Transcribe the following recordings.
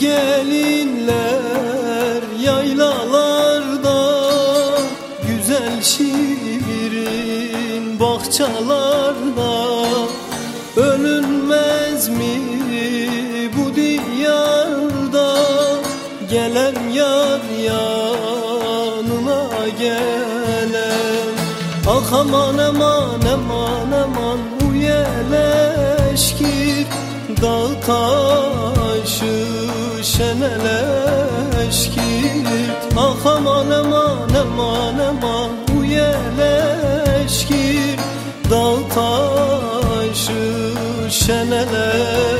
Gelinler yaylalarda Güzel şiirin bahçalarda. Ölünmez mi bu diyarda? Gelem yar yanına gelem Ah aman aman aman aman bu yeleşkir dağ taşı şeneleşkir Ah aman aman aman aman uyeleşkir Dağ taşı şeneleşkir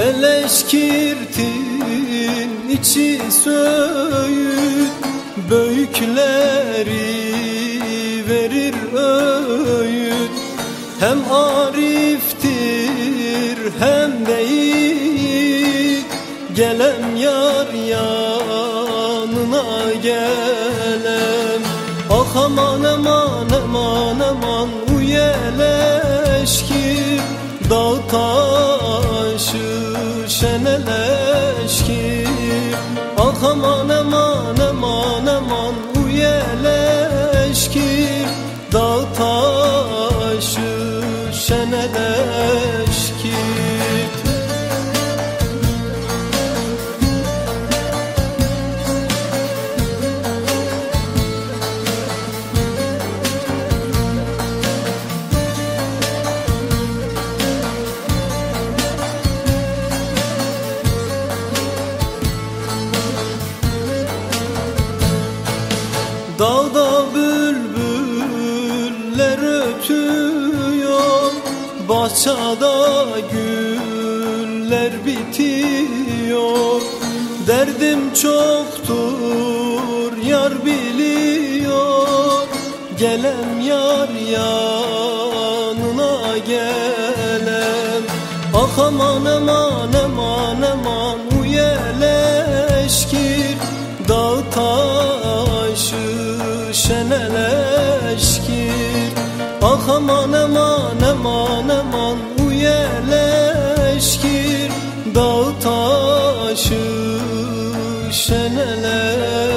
Eleşkirtin içi söğüt Büyükleri verir öğüt. Hem ariftir hem yiğit. Gelen yar yanına gelen. Ah aman aman aman aman uyeleşkir Dağ taşı şeneleşkir Ah aman aman aman aman uyeleşkir Dağ Dağda bülbüller ötüyor Bahçada güller bitiyor. Derdim çoktur yar biliyor. Gelem yar yanına gelem Ah aman aman aman aman uyeleşkir Dağ şeneleşkir Ah aman aman aman aman uyeleşkir. Dağ taşı şeneleşkir